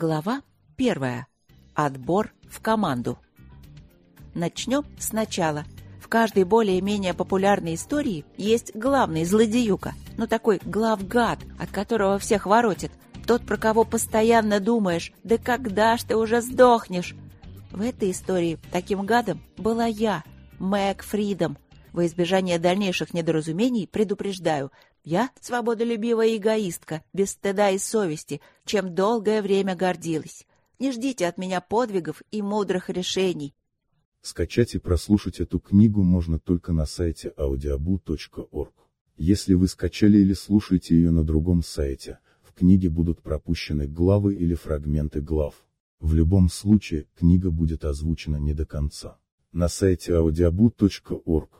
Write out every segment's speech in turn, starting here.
Глава первая. Отбор в команду. Начнем сначала. В каждой более-менее популярной истории есть главный злодеюка, ну такой главгад, от которого всех воротит. Тот, про кого постоянно думаешь, да когда ж ты уже сдохнешь? В этой истории таким гадом была я, Мэг Фридом. Во избежание дальнейших недоразумений предупреждаю, я свободолюбивая эгоистка, без стыда и совести, чем долгое время гордилась. Не ждите от меня подвигов и мудрых решений. Скачать и прослушать эту книгу можно только на сайте audiobu.org. Если вы скачали или слушаете ее на другом сайте, в книге будут пропущены главы или фрагменты глав. В любом случае, книга будет озвучена не до конца. На сайте audiobu.org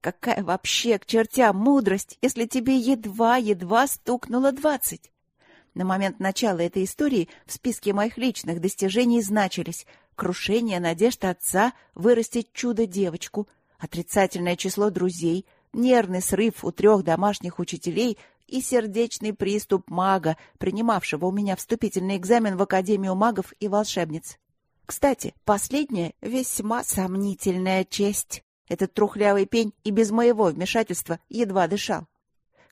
Какая вообще к чертям мудрость, если тебе едва-едва стукнуло двадцать? На момент начала этой истории в списке моих личных достижений значились крушение надежд отца вырастить чудо-девочку, отрицательное число друзей, нервный срыв у трех домашних учителей и сердечный приступ мага, принимавшего у меня вступительный экзамен в Академию магов и волшебниц. Кстати, последняя весьма сомнительная честь. Этот трухлявый пень и без моего вмешательства едва дышал.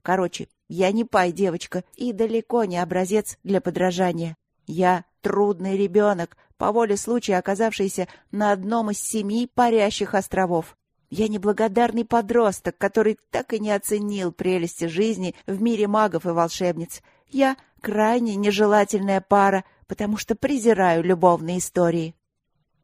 Короче, я не пай девочка и далеко не образец для подражания. Я трудный ребенок, по воле случая оказавшийся на одном из семи парящих островов. Я неблагодарный подросток, который так и не оценил прелести жизни в мире магов и волшебниц. Я крайне нежелательная пара, потому что презираю любовные истории.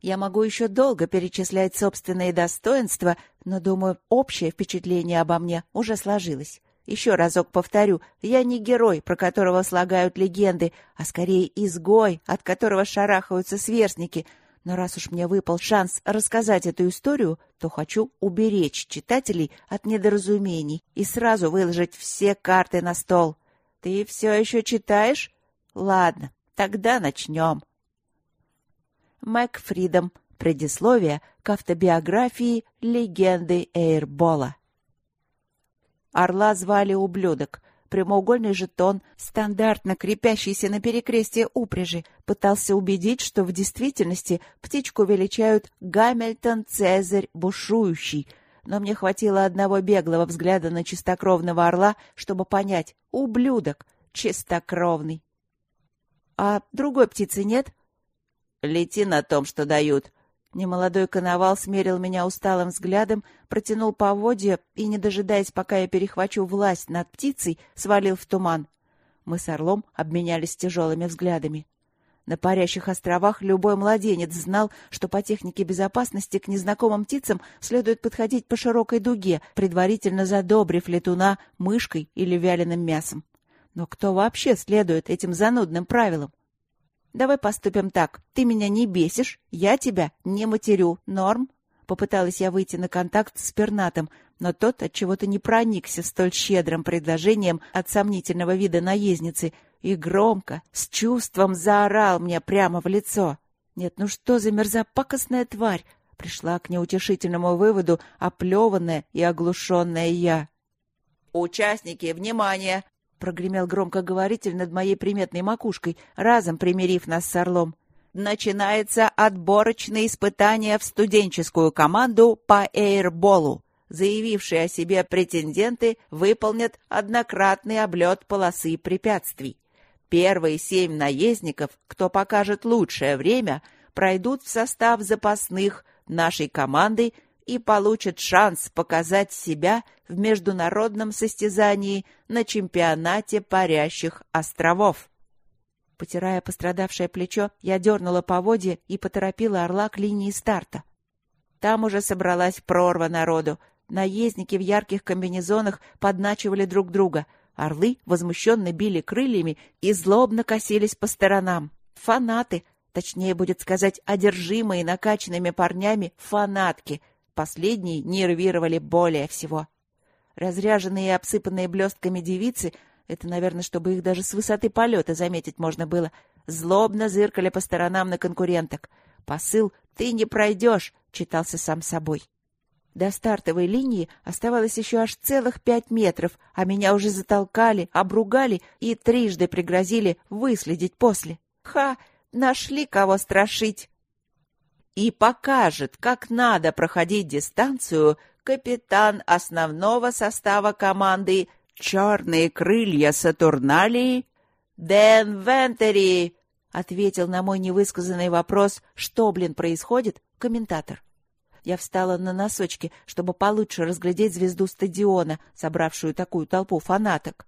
Я могу еще долго перечислять собственные достоинства, но, думаю, общее впечатление обо мне уже сложилось. Еще разок повторю, я не герой, про которого слагают легенды, а скорее изгой, от которого шарахаются сверстники. Но раз уж мне выпал шанс рассказать эту историю, то хочу уберечь читателей от недоразумений и сразу выложить все карты на стол. Ты все еще читаешь? Ладно, тогда начнем. Мэг Фридом. Предисловие к автобиографии легенды Эйрбола. Орла звали ублюдок. Прямоугольный жетон, стандартно крепящийся на перекрестие упряжи, пытался убедить, что в действительности птичку величают Гамильтон Цезарь Бушующий. Но мне хватило одного беглого взгляда на чистокровного орла, чтобы понять — ублюдок, чистокровный. — А другой птицы нет? — Лети на том, что дают. Немолодой коновал смерил меня усталым взглядом, протянул поводья и, не дожидаясь, пока я перехвачу власть над птицей, свалил в туман. Мы с орлом обменялись тяжелыми взглядами. На парящих островах любой младенец знал, что по технике безопасности к незнакомым птицам следует подходить по широкой дуге, предварительно задобрив летуна мышкой или вяленым мясом. Но кто вообще следует этим занудным правилам? Давай поступим так. Ты меня не бесишь, я тебя не матерю. Норм? Попыталась я выйти на контакт с пернатом, но тот от чего-то не проникся столь щедрым предложением от сомнительного вида наездницы и громко, с чувством заорал мне прямо в лицо. Нет, ну что за мерзопакостная тварь? Пришла к неутешительному выводу оплеванная и оглушенная я. «Участники, внимание! Прогремел громкоговоритель над моей приметной макушкой, разом примирив нас с Орлом. «Начинается отборочное испытание в студенческую команду по эйрболу. Заявившие о себе претенденты выполнят однократный облет полосы препятствий. Первые семь наездников, кто покажет лучшее время, пройдут в состав запасных нашей команды и получат шанс показать себя в международном состязании на чемпионате парящих островов. Потирая пострадавшее плечо, я дернула поводья и поторопила орла к линии старта. Там уже собралась прорва народу. Наездники в ярких комбинезонах подначивали друг друга. Орлы возмущенно били крыльями и злобно косились по сторонам. Фанаты, точнее будет сказать, одержимые накачанными парнями фанатки. Последние нервировали более всего. Разряженные и обсыпанные блестками девицы — это, наверное, чтобы их даже с высоты полета заметить можно было — злобно зыркали по сторонам на конкуренток. Посыл «ты не пройдешь» читался сам собой. До стартовой линии оставалось еще аж целых пять метров, а меня уже затолкали, обругали и трижды пригрозили выследить после. Ха! Нашли кого страшить! И покажет, как надо проходить дистанцию капитан основного состава команды «Черные крылья Сатурналии» Дэн Вентери, ответил на мой невысказанный вопрос, что, блин, происходит, комментатор. Я встала на носочки, чтобы получше разглядеть звезду стадиона, собравшую такую толпу фанаток.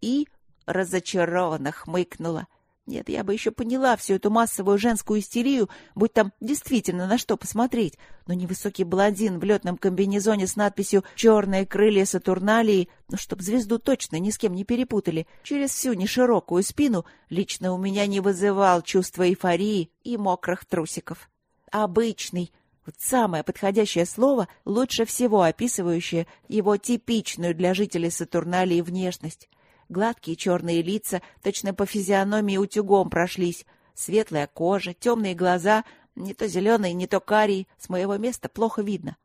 И разочарованно хмыкнула. Нет, я бы еще поняла всю эту массовую женскую истерию, будь там действительно на что посмотреть. Но невысокий блондин в летном комбинезоне с надписью «Черные крылья Сатурналии», ну, чтоб звезду точно ни с кем не перепутали, через всю неширокую спину лично у меня не вызывал чувства эйфории и мокрых трусиков. Обычный, вот самое подходящее слово, лучше всего описывающее его типичную для жителей Сатурналии внешность. Гладкие черные лица, точно по физиономии утюгом прошлись, светлая кожа, темные глаза, не то зеленые, не то карие, с моего места плохо видно.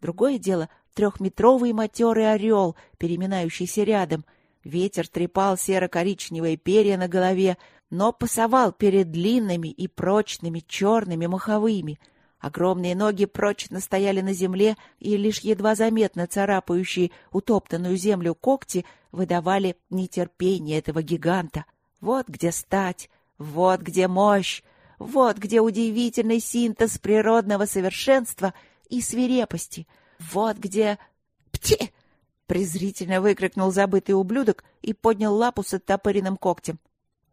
Другое дело — трехметровый матерый орел, переминающийся рядом. Ветер трепал серо-коричневые перья на голове, но пасовал перед длинными и прочными черными маховыми — Огромные ноги прочно стояли на земле, и лишь едва заметно царапающие утоптанную землю когти выдавали нетерпение этого гиганта. Вот где стать, вот где мощь, вот где удивительный синтез природного совершенства и свирепости, вот где... «Пти!» — презрительно выкрикнул забытый ублюдок и поднял лапу с оттопыренным когтем.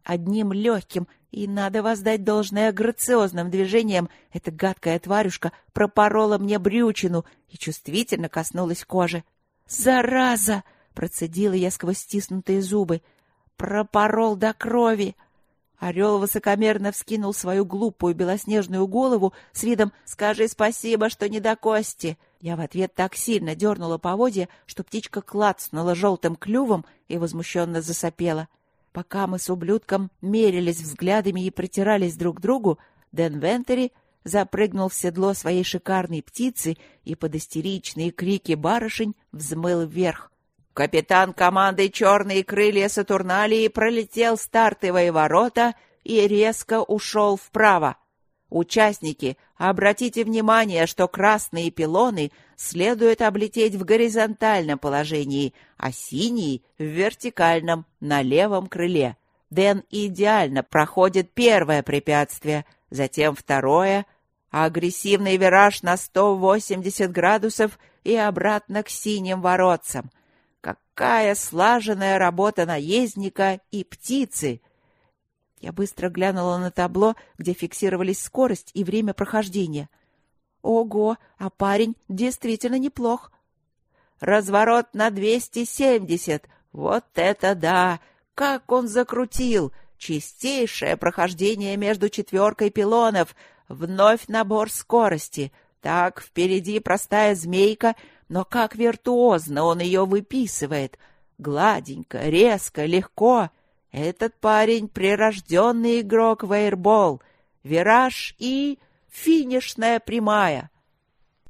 Одним легким и, надо воздать должное грациозным движением, эта гадкая тварюшка пропорола мне брючину и чувствительно коснулась кожи. «Зараза!» — процедила я сквозь стиснутые зубы. «Пропорол до крови!» Орел высокомерно вскинул свою глупую белоснежную голову с видом «Скажи спасибо, что не до кости!» Я в ответ так сильно дернула поводья, что птичка клацнула желтым клювом и возмущенно засопела. — Пока мы с ублюдком мерились взглядами и притирались друг к другу, Дэн Вентери запрыгнул в седло своей шикарной птицы и под истеричные крики барышень взмыл вверх. Капитан команды «Черные крылья Сатурналии» пролетел стартовые ворота и резко ушел вправо. Участники, обратите внимание, что красные пилоны следует облететь в горизонтальном положении, а синий — в вертикальном, на левом крыле. Дэн идеально проходит первое препятствие, затем второе, агрессивный вираж на 180 градусов и обратно к синим воротцам. Какая слаженная работа наездника и птицы! Я быстро глянула на табло, где фиксировались скорость и время прохождения. Ого, а парень действительно неплох. Разворот на двести семьдесят. Вот это да! Как он закрутил! Чистейшее прохождение между четверкой пилонов. Вновь набор скорости. Так, впереди простая змейка, но как виртуозно он ее выписывает. Гладенько, резко, легко. Этот парень — прирожденный игрок в эйрбол. Вираж и финишная прямая.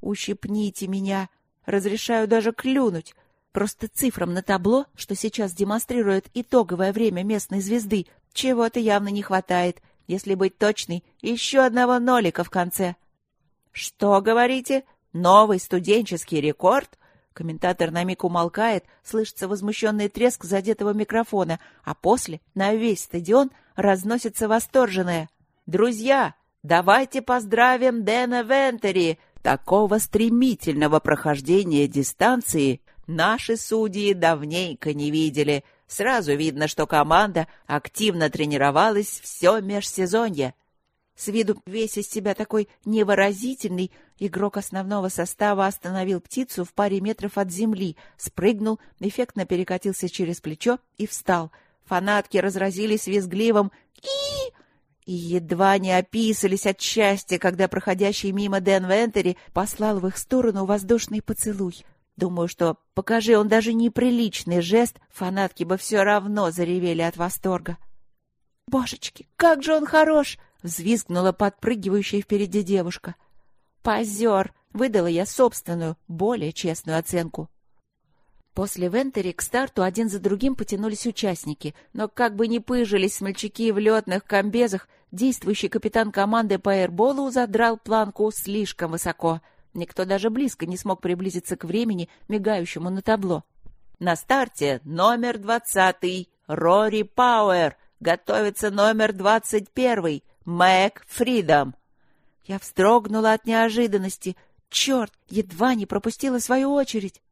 Ущипните меня. Разрешаю даже клюнуть. Просто цифрам на табло, что сейчас демонстрирует итоговое время местной звезды, чего-то явно не хватает. Если быть точной, еще одного нолика в конце. Что, говорите? Новый студенческий рекорд? Комментатор на миг умолкает, слышится возмущенный треск задетого микрофона, а после на весь стадион разносится восторженное. «Друзья, давайте поздравим Дэна Вентери! Такого стремительного прохождения дистанции наши судьи давненько не видели. Сразу видно, что команда активно тренировалась все межсезонье». С виду весь из себя такой невыразительный, игрок основного состава остановил птицу в паре метров от земли, спрыгнул, эффектно перекатился через плечо и встал. Фанатки разразились визгливым «И!» И едва не описались от счастья, когда проходящий мимо Дэн Вентери послал в их сторону воздушный поцелуй. Думаю, что, покажи он даже неприличный жест, фанатки бы все равно заревели от восторга. «Божечки, как же он хорош!» — взвизгнула подпрыгивающая впереди девушка. «Позер!» — выдала я собственную, более честную оценку. После Вентери к старту один за другим потянулись участники, но как бы ни пыжились смельчаки в летных комбезах, действующий капитан команды по эрболу задрал планку слишком высоко. Никто даже близко не смог приблизиться к времени, мигающему на табло. На старте номер двадцатый Рори Пауэр, готовится номер двадцать первый Мэг Фридом. Я вздрогнула от неожиданности. Черт, едва не пропустила свою очередь.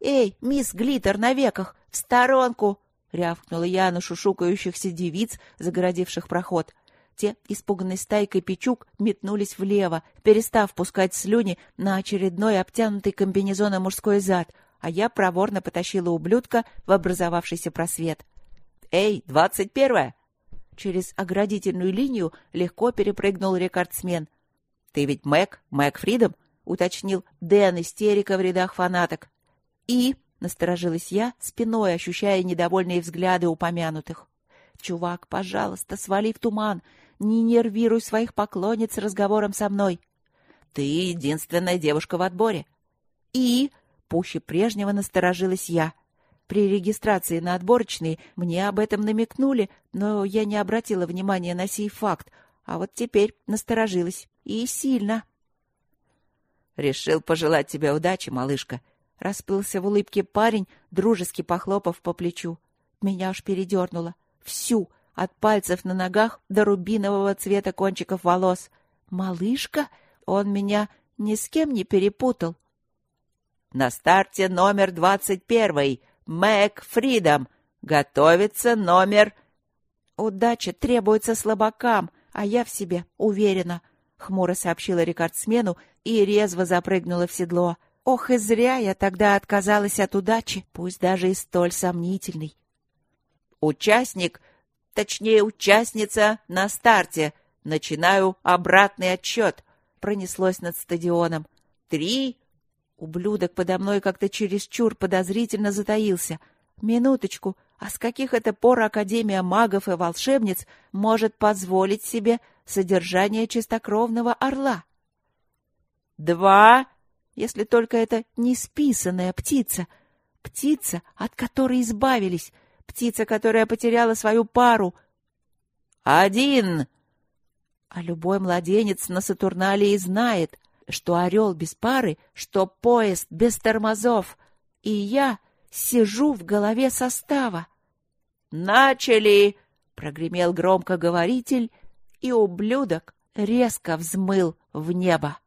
«Эй, мисс Глиттер на веках, в сторонку!» — рявкнула я на шушукающихся девиц, загородивших проход. Те, испуганной стайкой печук, метнулись влево, перестав пускать слюни на очередной обтянутый комбинезоном мужской зад, а я проворно потащила ублюдка в образовавшийся просвет. «Эй, двадцать первая!» Через оградительную линию легко перепрыгнул рекордсмен. «Ты ведь Мэг, Мэг Фридом?» — уточнил Дэн, истерика в рядах фанаток. «И?» — насторожилась я, спиной ощущая недовольные взгляды упомянутых. «Чувак, пожалуйста, свали в туман. Не нервируй своих поклонниц разговором со мной. Ты единственная девушка в отборе». «И?» — пуще прежнего насторожилась я. При регистрации на отборочные мне об этом намекнули, но я не обратила внимания на сей факт, а вот теперь насторожилась. И сильно. «Решил пожелать тебе удачи, малышка», Расплылся в улыбке парень, дружески похлопав по плечу. Меня аж передернуло. Всю, от пальцев на ногах до рубинового цвета кончиков волос. «Малышка? Он меня ни с кем не перепутал». «На старте номер двадцать первый. Мэг Фридом. Готовится номер...» «Удача требуется слабакам, а я в себе уверена», — хмуро сообщила рекордсмену и резво запрыгнула в седло. Ох, и зря я тогда отказалась от удачи, пусть даже и столь сомнительной. Участник, точнее, участница на старте. Начинаю обратный отчет. Пронеслось над стадионом. Три. Ублюдок подо мной как-то чересчур подозрительно затаился. Минуточку, а с каких это пор Академия магов и волшебниц может позволить себе содержание чистокровного орла? Два если только это не списанная птица, птица, от которой избавились, птица, которая потеряла свою пару. Один! А любой младенец на Сатурналии знает, что орел без пары, что поезд без тормозов, и я сижу в голове состава. «Начали!» — прогремел громкоговоритель, и ублюдок резко взмыл в небо.